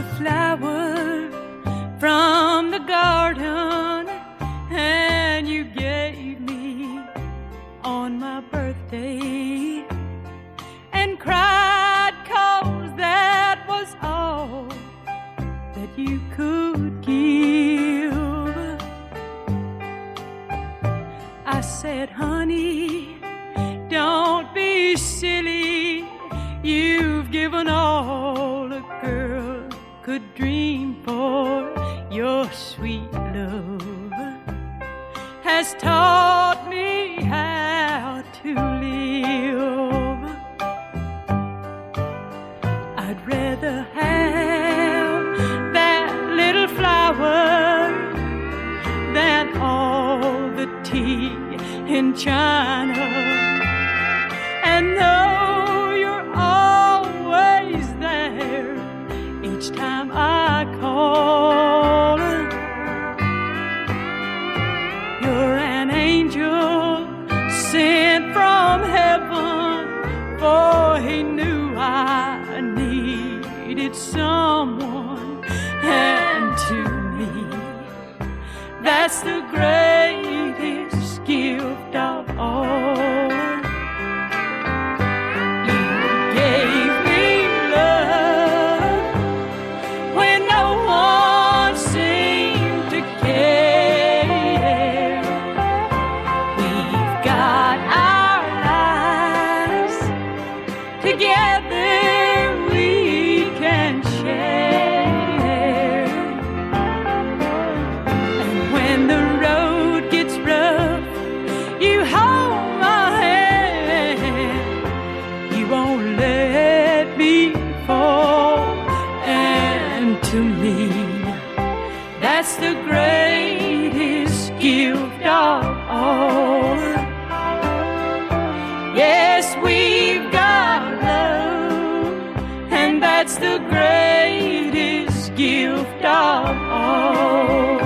A flower from the garden, and you gave me on my birthday and cried, cause that was all that you could give. I said, honey, don't be silly. You've given all a girl could dream for your sweet love has taught me how to live. I'd rather have that little flower than all the tea in China. Sent from heaven, for he knew I needed someone, and to me, that's the greatest gift of all. to me. That's the greatest gift of all. Yes, we've got love, and that's the greatest gift of all.